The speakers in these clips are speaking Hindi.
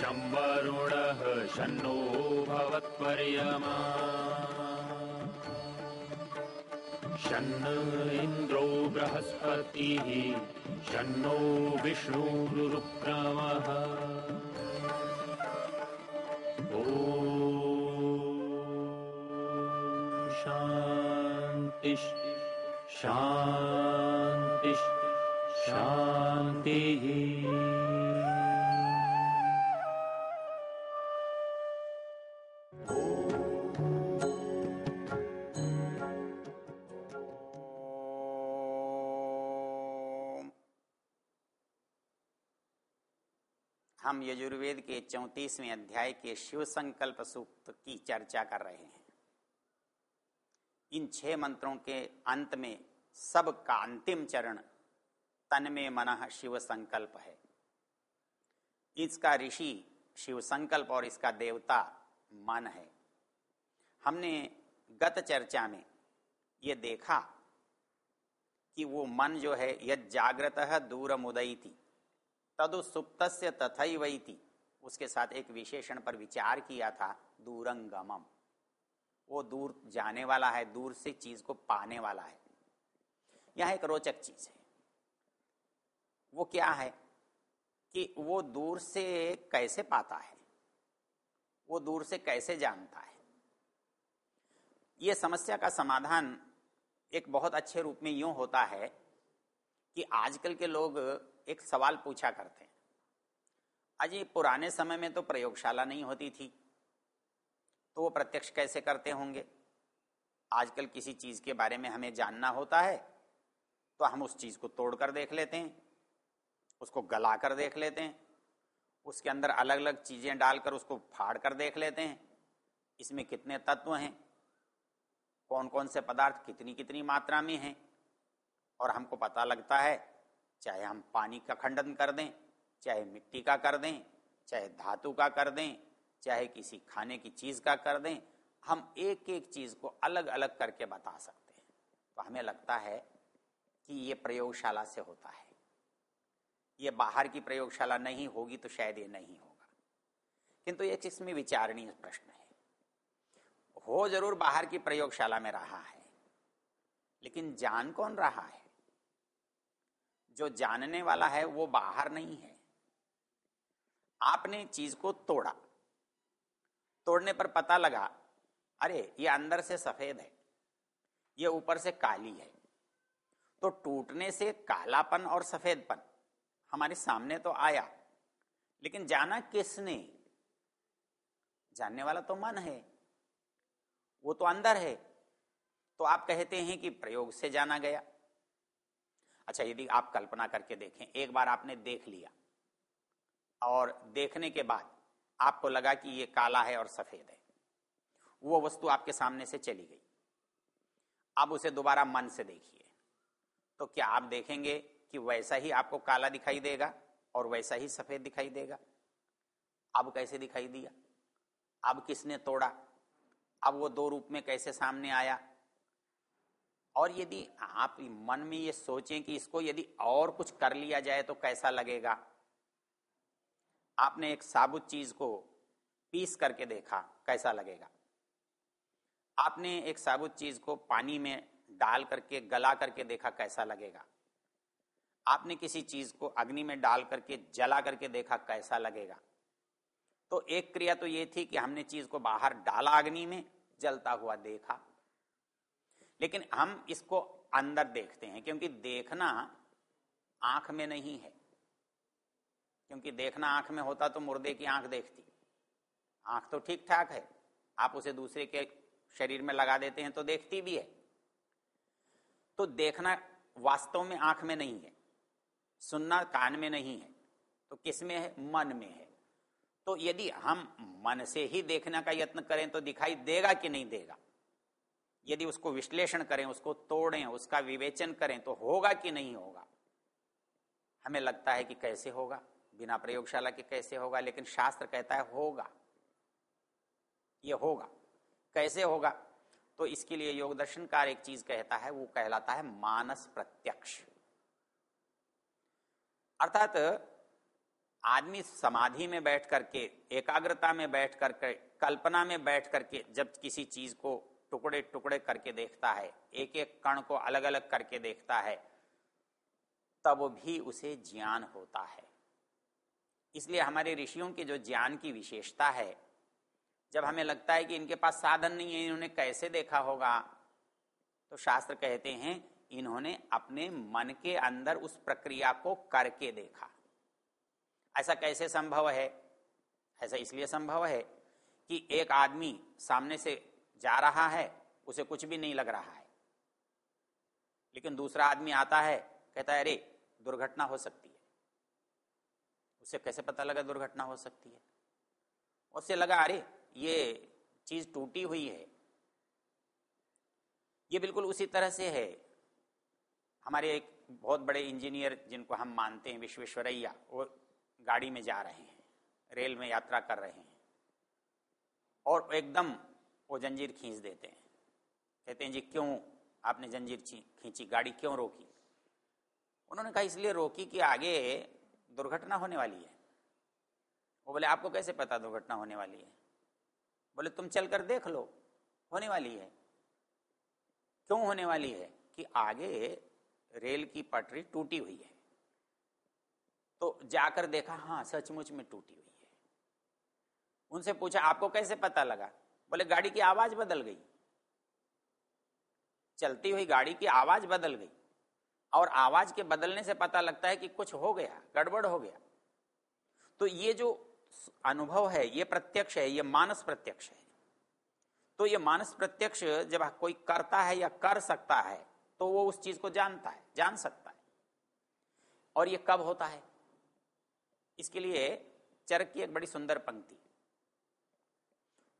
शम्वरुणः शन्नो भवत्पर्यमा। इन्द्रो बृहस्पतिः शन्नो विष्णुरुक्रमः ॐ शान्तिः शान्तिः शान्तिः यजुर्वेद के चौतीसवें अध्याय के शिव संकल्प सूक्त की चर्चा कर रहे हैं। इन छह मंत्रों के अंत में सब का अंतिम चरण तन में मन शिव संकल्प है। इसका ऋषि शिव संकल्प और इसका देवता मन है। हमने गत चर्चा में ये देखा कि वो मन जो है यद जागृत दूर मुदई थी तदु सुप्त तथई उसके साथ एक विशेषण पर विचार किया था, दूरंगमम। वो दूर जाने वाला है, दूर से चीज़ को पाने वाला है। यह एक रोचक चीज़ है। वो क्या है कि वो दूर से कैसे पाता है? वो दूर से कैसे जानता है? ये समस्या का समाधान एक बहुत अच्छे रूप में यूँ होता है कि आजकल के लोग एक सवाल पूछा करते हैं। अजी पुराने समय में तो प्रयोगशाला नहीं होती थी तो वो प्रत्यक्ष कैसे करते होंगे? आजकल किसी चीज़ के बारे में हमें जानना होता है तो हम उस चीज़ को तोड़ कर देख लेते हैं, उसको गला कर देख लेते हैं, उसके अंदर अलग अलग चीज़ें डालकर उसको फाड़ कर देख लेते हैं, इसमें कितने तत्व हैं कौन कौन से पदार्थ कितनी कितनी मात्रा में हैं, और हमको पता लगता है चाहे हम पानी का खंडन कर दें, चाहे मिट्टी का कर दें, चाहे धातु का कर दें, चाहे किसी खाने की चीज़ का कर दें, हम एक एक चीज़ को अलग अलग करके बता सकते हैं। तो हमें लगता है कि ये प्रयोगशाला से होता है। ये बाहर की प्रयोगशाला नहीं होगी तो शायद ये नहीं होगा। किंतु एक इसमें विचारणीय प्रश्न है। हो ज़रूर बाहर की प्रयोगशाला में रहा है, लेकिन जान कौन रहा है? जो जानने वाला है, वो बाहर नहीं है। आपने चीज़ को तोड़ा। तोड़ने पर पता लगा, अरे, ये अंदर से सफ़ेद है, ये ऊपर से काली है। तो टूटने से कालापन और सफेदपन हमारे सामने तो आया, लेकिन जाना किसने? जानने वाला तो मन है, वो तो अंदर है। तो आप कहते हैं कि प्रयोग से जाना गया। अच्छा यदि आप कल्पना करके देखें, एक बार आपने देख लिया और देखने के बाद आपको लगा कि ये काला है और सफ़ेद है। वो वस्तु आपके सामने से चली गई। अब उसे दोबारा मन से देखिए। तो क्या आप देखेंगे कि वैसा ही आपको काला दिखाई देगा और वैसा ही सफ़ेद दिखाई देगा? अब कैसे दिखाई दिया? अब किसने तोड़ा? अब वो दो रूप में कैसे सामने आया? और यदि आप मन में ये सोचें कि इसको यदि और कुछ कर लिया जाए तो कैसा लगेगा? आपने एक साबुत चीज़ को पीस करके देखा, कैसा लगेगा? आपने एक साबुत चीज़ को पानी में डाल करके, गला करके देखा, कैसा लगेगा? आपने किसी चीज़ को अग्नि में डाल करके, जला करके देखा, कैसा लगेगा? तो एक क्रिया तो ये थी कि हमने चीज़ को बाहर डाला अग्नि में, जलता हुआ देखा। लेकिन हम इसको अंदर देखते हैं, क्योंकि देखना आँख में नहीं है। क्योंकि देखना आँख में होता तो मुर्दे की आँख देखती। आँख तो ठीक ठाक है, आप उसे दूसरे के शरीर में लगा देते हैं तो देखती भी है। तो देखना वास्तव में आँख में नहीं है, सुनना कान में नहीं है तो किसमें है? मन में है। तो यदि हम मन से ही देखने का यत्न करें तो दिखाई देगा कि नहीं देगा? यदि उसको विश्लेषण करें, उसको तोड़ें, उसका विवेचन करें तो होगा कि नहीं होगा? हमें लगता है कि कैसे होगा? बिना प्रयोगशाला के कैसे होगा? लेकिन शास्त्र कहता है होगा। ये होगा। कैसे होगा? तो इसके लिए योग दर्शनकार एक चीज़ कहता है, वो कहलाता है मानस प्रत्यक्ष। अर्थात, आदमी समाधि में बैठ करके, एकाग्रता में बैठ करके, कल्पना में बैठ करके, जब किसी चीज़ को टुकड़े टुकड़े करके देखता है एक एक कण को अलग अलग करके देखता है, तब भी उसे ज्ञान होता है। इसलिए हमारे ऋषियों की जो ज्ञान की विशेषता है, जब हमें लगता है कि इनके पास साधन नहीं है, इन्होंने कैसे देखा होगा तो शास्त्र कहते हैं, इन्होंने अपने मन के अंदर उस प्रक्रिया को करके देखा। ऐसा कैसे संभव है? ऐसा इसलिए संभव है कि एक आदमी सामने से जा रहा है, उसे कुछ भी नहीं लग रहा है। लेकिन दूसरा आदमी आता है, कहता है, अरे, दुर्घटना हो सकती है। उसे कैसे पता लगा दुर्घटना हो सकती है? उससे लगा, अरे, ये चीज़ टूटी हुई है। ये बिल्कुल उसी तरह से है। हमारे एक बहुत बड़े इंजीनियर जिनको हम मानते हैं, विश्वेश्वरैया, वो गाड़ी में जा रहे हैं, रेल में यात्रा कर रहे हैं। और एकदम वो जंजीर खींच देते हैं। कहते हैं, जी, क्यों आपने जंजीर खींची? गाड़ी क्यों रोकी? उन्होंने कहा, इसलिए रोकी कि आगे दुर्घटना होने वाली है। वो बोले, आपको कैसे पता दुर्घटना होने वाली है? बोले, तुम चलकर देख लो, होने वाली है। क्यों होने वाली है? कि आगे रेल की पटरी टूटी हुई है। तो जाकर देखा हाँ सचमुच में टूटी हुई है। उनसे पूछा, आपको कैसे पता लगा? बोले, गाड़ी की आवाज़ बदल गई। चलती हुई गाड़ी की आवाज़ बदल गई। और आवाज़ के बदलने से पता लगता है कि कुछ हो गया, गड़बड़ हो गया। तो ये जो अनुभव है, ये प्रत्यक्ष है, ये मानस प्रत्यक्ष है। तो ये मानस प्रत्यक्ष जब कोई करता है या कर सकता है तो वो उस चीज़ को जानता है, जान सकता है। और ये कब होता है? इसके लिए चरक की एक बड़ी सुंदर पंक्ति।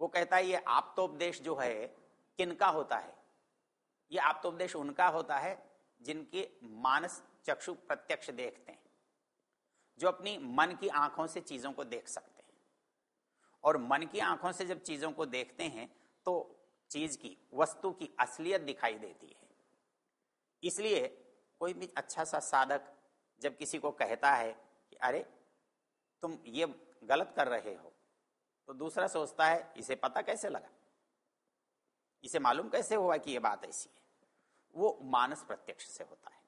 वो कहता है, ये आप्तोपदेश जो है, किनका होता है? ये आप्तोपदेश उनका होता है जिनके मानस चक्षु प्रत्यक्ष देखते हैं, जो अपनी मन की आँखों से चीज़ों को देख सकते हैं। और मन की आँखों से जब चीज़ों को देखते हैं तो चीज़ की, वस्तु की असलियत दिखाई देती है। इसलिए कोई भी अच्छा सा साधक जब किसी को कहता है कि, अरे, तुम ये गलत कर रहे हो तो दूसरा सोचता है, इसे पता कैसे लगा? इसे मालूम कैसे हुआ कि यह बात ऐसी है? वो मानस प्रत्यक्ष से होता है।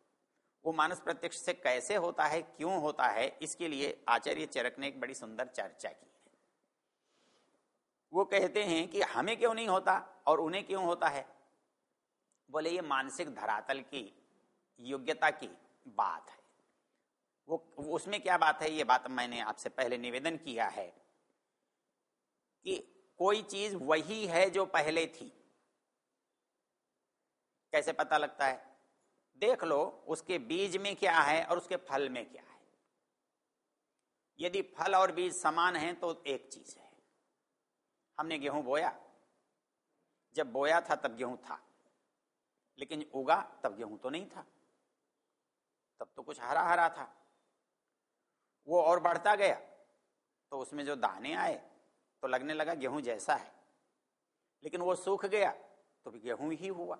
वो मानस प्रत्यक्ष से कैसे होता है, क्यों होता है, इसके लिए आचार्य चरक ने एक बड़ी सुंदर चर्चा की है। वो कहते हैं कि हमें क्यों नहीं होता और उन्हें क्यों होता है? बोले, ये मानसिक धरातल की योग्यता की बात है। वो, उसमें क्या बात है? ये बात मैंने आपसे पहले निवेदन किया है। कि कोई चीज़ वही है जो पहले थी। कैसे पता लगता है? देख लो, उसके बीज में क्या है और उसके फल में क्या है। यदि फल और बीज समान हैं तो एक चीज़ है। हमने गेहूँ बोया। जब बोया था, तब गेहूँ था। लेकिन उगा, तब गेहूँ तो नहीं था। तब तो कुछ हरा हरा था। वो और बढ़ता गया। तो उसमें जो दाने आए तो लगने लगा गेहूँ जैसा है। लेकिन वो सूख गया तो भी गेहूँ ही हुआ।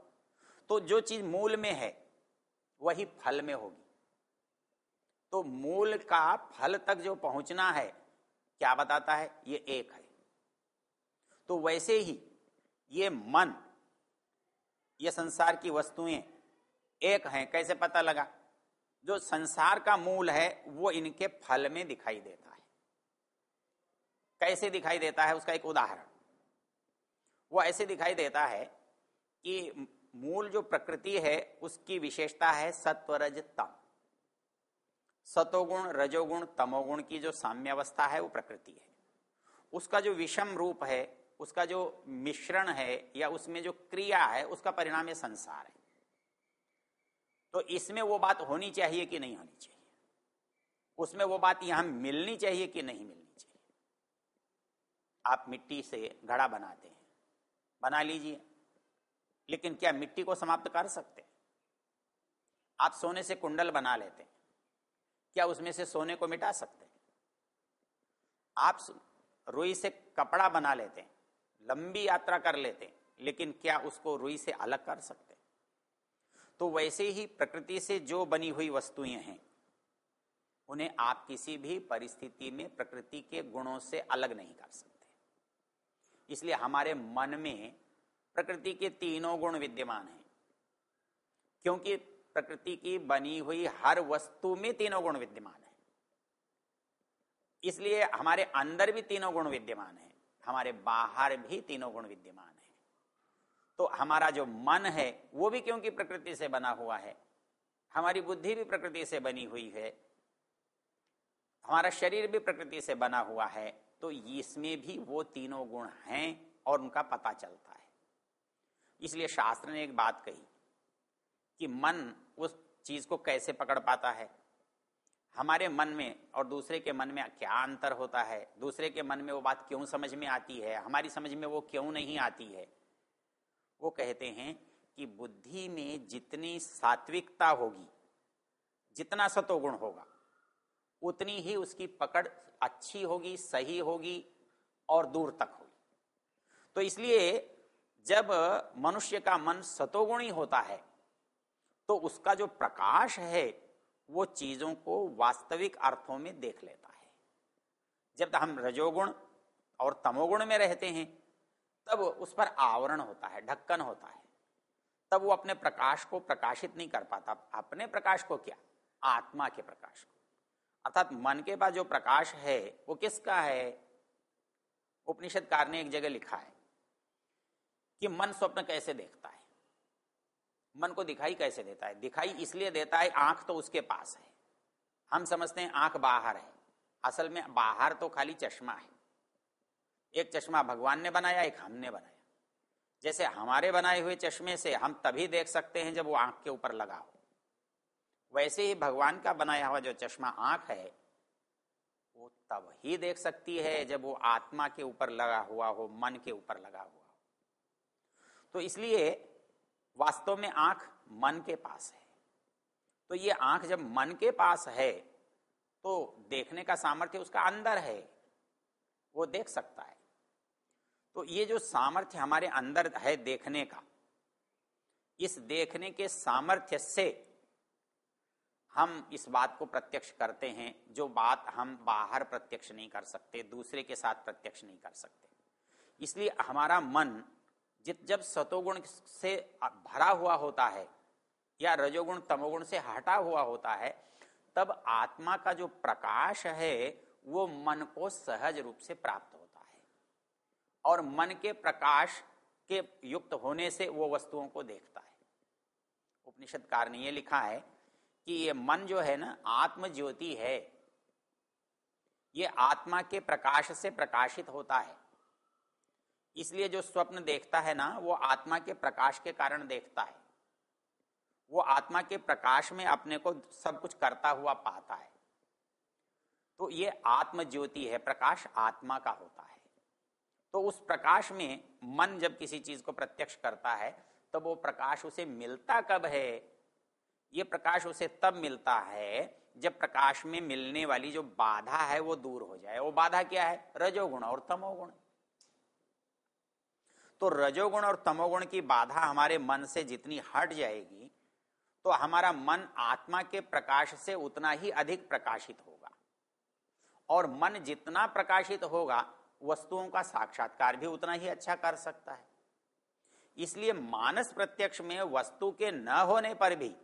तो जो चीज़ मूल में है, वही फल में होगी। तो मूल का फल तक जो पहुँचना है, क्या बताता है? ये एक है। तो वैसे ही ये मन, ये संसार की वस्तुएँ एक हैं, कैसे पता लगा? जो संसार का मूल है, वो इनके फल में दिखाई देता कैसे दिखाई देता है उसका एक उदाहरण। वो ऐसे दिखाई देता है कि मूल जो प्रकृति है, उसकी विशेषता है सत्वरज तम। सतोगुण, रजोगुण, तमोगुण की जो साम्य अवस्था है, वो प्रकृति है। उसका जो विषम रूप है, उसका जो मिश्रण है, या उसमें जो क्रिया है, उसका परिणाम ये संसार है। तो इसमें वो बात होनी चाहिए कि नहीं होनी चाहिए? उसमें वो बात यहाँ मिलनी चाहिए कि नहीं मिलनी? आप मिट्टी से घड़ा बनाते हैं। बना लीजिए। लेकिन क्या मिट्टी को समाप्त कर सकते? आप सोने से कुंडल बना लेते हैं। क्या उसमें से सोने को मिटा सकते? हैं आप रुई से कपड़ा बना लेते हैं। लंबी यात्रा कर लेते हैं। लेकिन क्या उसको रुई से अलग कर सकते? तो वैसे ही प्रकृति से जो बनी हुई वस्तुएँ हैं, उन्हें आप किसी भी परिस्थिति में प्रकृति के गुणों से अलग नहीं कर सकते। इसलिए हमारे मन में प्रकृति के तीनों गुण विद्यमान हैं। क्योंकि प्रकृति की बनी हुई हर वस्तु में तीनों गुण विद्यमान है। इसलिए हमारे अंदर भी तीनों गुण विद्यमान है। हमारे बाहर भी तीनों गुण विद्यमान है। तो हमारा जो मन है, वो भी क्योंकि प्रकृति से बना हुआ है, हमारी बुद्धि भी प्रकृति से बनी हुई है, हमारा शरीर भी प्रकृति से बना हुआ है तो इसमें भी वो तीनों गुण हैं और उनका पता चलता है। इसलिए शास्त्र ने एक बात कही कि मन उस चीज़ को कैसे पकड़ पाता है? हमारे मन में और दूसरे के मन में क्या अंतर होता है? दूसरे के मन में वो बात क्यों समझ में आती है? हमारी समझ में वो क्यों नहीं आती है? वो कहते हैं कि बुद्धि में जितनी सात्विकता होगी, जितना सतोगुण होगा उतनी ही उसकी पकड़ अच्छी होगी, सही होगी और दूर तक होगी। तो इसलिए जब मनुष्य का मन सतोगुणी होता है तो उसका जो प्रकाश है, वो चीज़ों को वास्तविक अर्थों में देख लेता है। जब हम रजोगुण और तमोगुण में रहते हैं, तब उस पर आवरण होता है, ढक्कन होता है। तब वो अपने प्रकाश को प्रकाशित नहीं कर पाता। अपने प्रकाश को क्या? आत्मा के प्रकाश को। अर्थात मन के पास जो प्रकाश है, वो किसका है? उपनिषदकार ने एक जगह लिखा है कि मन स्वप्न कैसे देखता है? मन को दिखाई कैसे देता है? दिखाई इसलिए देता है, आँख तो उसके पास है। हम समझते हैं आँख बाहर है। असल में बाहर तो खाली चश्मा है। एक चश्मा भगवान ने बनाया, एक हमने बनाया। जैसे हमारे बनाए हुए चश्मे से हम तभी देख सकते हैं जब वो आँख के ऊपर लगा हो। वैसे ही भगवान का बनाया हुआ जो चश्मा आँख है, वो तब ही देख सकती है जब वो आत्मा के ऊपर लगा हुआ हो, मन के ऊपर लगा हुआ हो। तो इसलिए वास्तव में आँख मन के पास है। तो ये आँख जब मन के पास है तो देखने का सामर्थ्य उसका अंदर है, वो देख सकता है। तो ये जो सामर्थ्य हमारे अंदर है देखने का, इस देखने के सामर्थ्य से हम इस बात को प्रत्यक्ष करते हैं, जो बात हम बाहर प्रत्यक्ष नहीं कर सकते, दूसरे के साथ प्रत्यक्ष नहीं कर सकते। इसलिए हमारा मन जित, जब सतोगुण से भरा हुआ होता है, या रजोगुण, तमोगुण से हटा हुआ होता है, तब आत्मा का जो प्रकाश है, वो मन को सहज रूप से प्राप्त होता है। और मन के प्रकाश के युक्त होने से वो वस्तुओं को देखता है। उपनिषदकार ने ये लिखा है कि ये मन जो है ना आत्म ज्योति है। ये आत्मा के प्रकाश से प्रकाशित होता है। इसलिए जो स्वप्न देखता है ना, वो आत्मा के प्रकाश के कारण देखता है। वो आत्मा के प्रकाश में अपने को सब कुछ करता हुआ पाता है। तो ये आत्म ज्योति है, प्रकाश आत्मा का होता है। तो उस प्रकाश में मन जब किसी चीज़ को प्रत्यक्ष करता है, तब तो वो प्रकाश उसे मिलता कब है? ये प्रकाश उसे तब मिलता है जब प्रकाश में मिलने वाली जो बाधा है वो दूर हो जाए। वो बाधा क्या है? रजोगुण और तमोगुण। तो रजोगुण और तमोगुण की बाधा हमारे मन से जितनी हट जाएगी तो हमारा मन आत्मा के प्रकाश से उतना ही अधिक प्रकाशित होगा। और मन जितना प्रकाशित होगा, वस्तुओं का साक्षात्कार भी उतना ही अच्छा कर सकता है। इसलिए मानस प्रत्यक्ष में वस्तु के न होने पर भी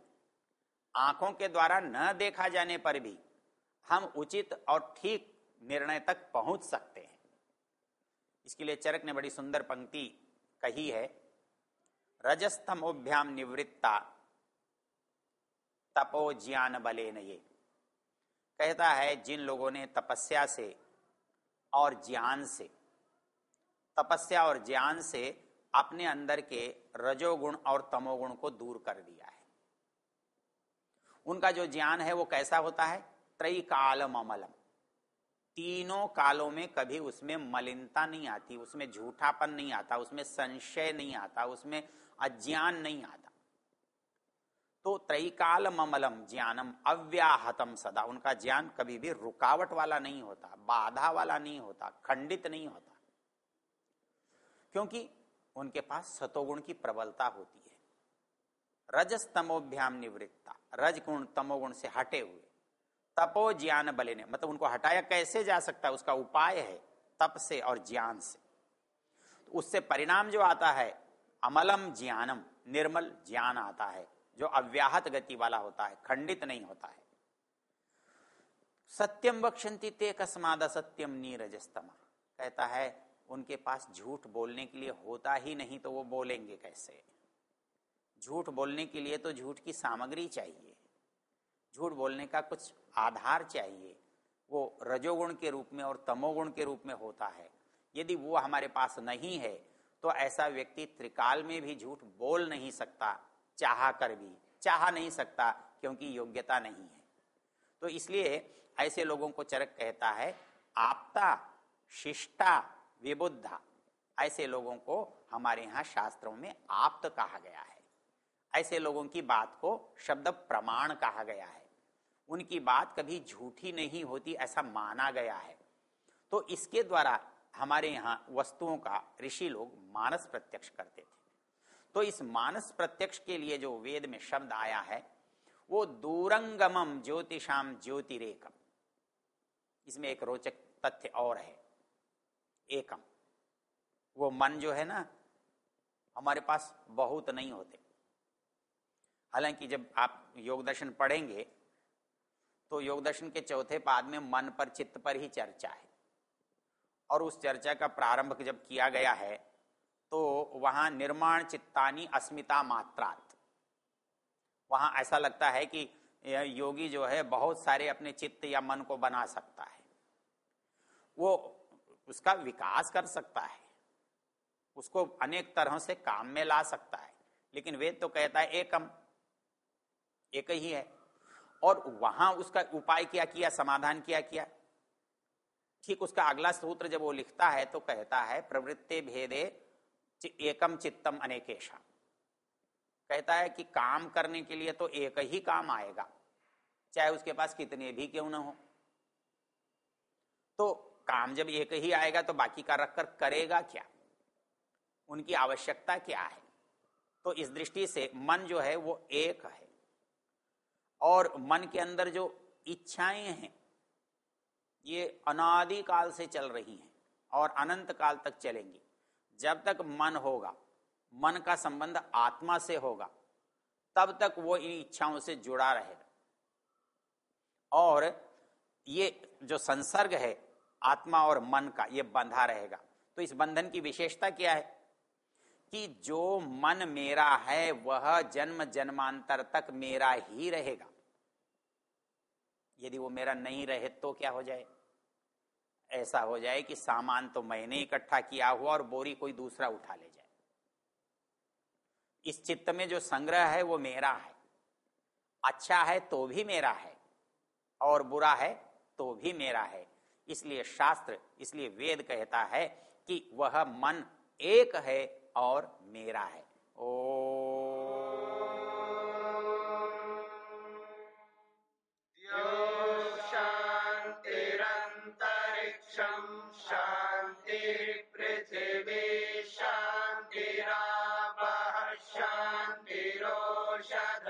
आँखों के द्वारा न देखा जाने पर भी हम उचित और ठीक निर्णय तक पहुँच सकते हैं। इसके लिए चरक ने बड़ी सुंदर पंक्ति कही है रजस्तमोभ्याम निवृत्ता तपो ज्ञान बले न ये। कहता है, जिन लोगों ने तपस्या से और ज्ञान से, तपस्या और ज्ञान से अपने अंदर के रजोगुण और तमोगुण को दूर कर दिया है। उनका जो ज्ञान है वो कैसा होता है? त्रय काल ममलम तीनों कालों में कभी उसमें मलिनता नहीं आती, उसमें झूठापन नहीं आता, उसमें संशय नहीं आता, उसमें अज्ञान नहीं आता। तो त्रैकाल ममलम ज्ञानम अव्याहतम सदा। उनका ज्ञान कभी भी रुकावट वाला नहीं होता, बाधा वाला नहीं होता, खंडित नहीं होता। क्योंकि उनके पास सतोगुण की प्रबलता होती है। रजस्तमोभ्याम निवृत्ता। रज गुण तमोगुण से हटे हुए। तपो ज्ञान बले ने। मतलब उनको हटाया कैसे जा सकता है? उसका उपाय है तप से और ज्ञान से। तो उससे परिणाम जो आता है, अमलम ज्ञानम, निर्मल ज्ञान आता है, जो अव्याहत गति वाला होता है, खंडित नहीं होता है। सत्यम बक्षंती ते कस्माद सत्यम नीरजस्तमा। कहता है, उनके पास झूठ बोलने के लिए होता ही नहीं तो वो बोलेंगे कैसे? झूठ बोलने के लिए तो झूठ की सामग्री चाहिए। झूठ बोलने का कुछ आधार चाहिए। वो रजोगुण के रूप में और तमोगुण के रूप में होता है। यदि वो हमारे पास नहीं है तो ऐसा व्यक्ति त्रिकाल में भी झूठ बोल नहीं सकता, चाह कर भी। चाह नहीं सकता, क्योंकि योग्यता नहीं है। तो इसलिए ऐसे लोगों को चरक कहता है, आपता, शिष्टा, विबुद्धा। ऐसे लोगों को हमारे यहाँ शास्त्रों में आप्त कहा गया है। ऐसे लोगों की बात को शब्द प्रमाण कहा गया है। उनकी बात कभी झूठी नहीं होती, ऐसा माना गया है। तो इसके द्वारा हमारे यहाँ वस्तुओं का ऋषि लोग मानस प्रत्यक्ष करते थे। तो इस मानस प्रत्यक्ष के लिए जो वेद में शब्द आया है, वो दूरंगमम ज्योतिषाम ज्योतिरेकम। इसमें एक रोचक तथ्य और है। एकम। वो मन जो है ना, हमारे पास बहुत नहीं होते। हालाँकि जब आप योग दर्शन पढ़ेंगे तो योग दर्शन के चौथे पाद में मन पर चित्त पर ही चर्चा है। और उस चर्चा का प्रारंभ जब किया गया है तो वहाँ निर्माण चित्तानी अस्मिता मात्रात। वहाँ ऐसा लगता है कि योगी जो है, बहुत सारे अपने चित्त या मन को बना सकता है। वो उसका विकास कर सकता है। उसको अनेक तरह से काम में ला सकता है। लेकिन वेद तो कहता है, एकम एक ही है। और वहाँ उसका उपाय क्या किया, समाधान क्या किया? ठीक उसका अगला सूत्र जब वो लिखता है तो कहता है, प्रवृत्ति भेदे एकम चित्तम अनेकेशा कहता है कि काम करने के लिए तो एक ही काम आएगा, चाहे उसके पास कितने भी क्यों ना हो। तो काम जब एक ही आएगा तो बाकी का रखकर करेगा क्या? उनकी आवश्यकता क्या है? तो इस दृष्टि से मन जो है वो एक है। और मन के अंदर जो इच्छाएँ हैं, ये अनादि काल से चल रही हैं और अनंत काल तक चलेंगी। जब तक मन होगा, मन का संबंध आत्मा से होगा, तब तक वो इन इच्छाओं से जुड़ा रहेगा। और ये जो संसर्ग है, आत्मा और मन का, ये बंधा रहेगा। तो इस बंधन की विशेषता क्या है? कि जो मन मेरा है, वह जन्म जन्मांतर तक मेरा ही रहेगा। यदि वो मेरा नहीं रहे तो क्या हो जाए? ऐसा हो जाए कि सामान तो मैंने इकट्ठा किया हुआ और बोरी कोई दूसरा उठा ले जाए। इस चित्त में जो संग्रह है, वो मेरा है। अच्छा है तो भी मेरा है, और बुरा है तो भी मेरा है। इसलिए शास्त्र, इसलिए वेद कहता है कि वह मन एक है और मेरा है। ओ। शांतिरंतरिक्षम शांति पृथ्वी शांतिराप शांतिरोषध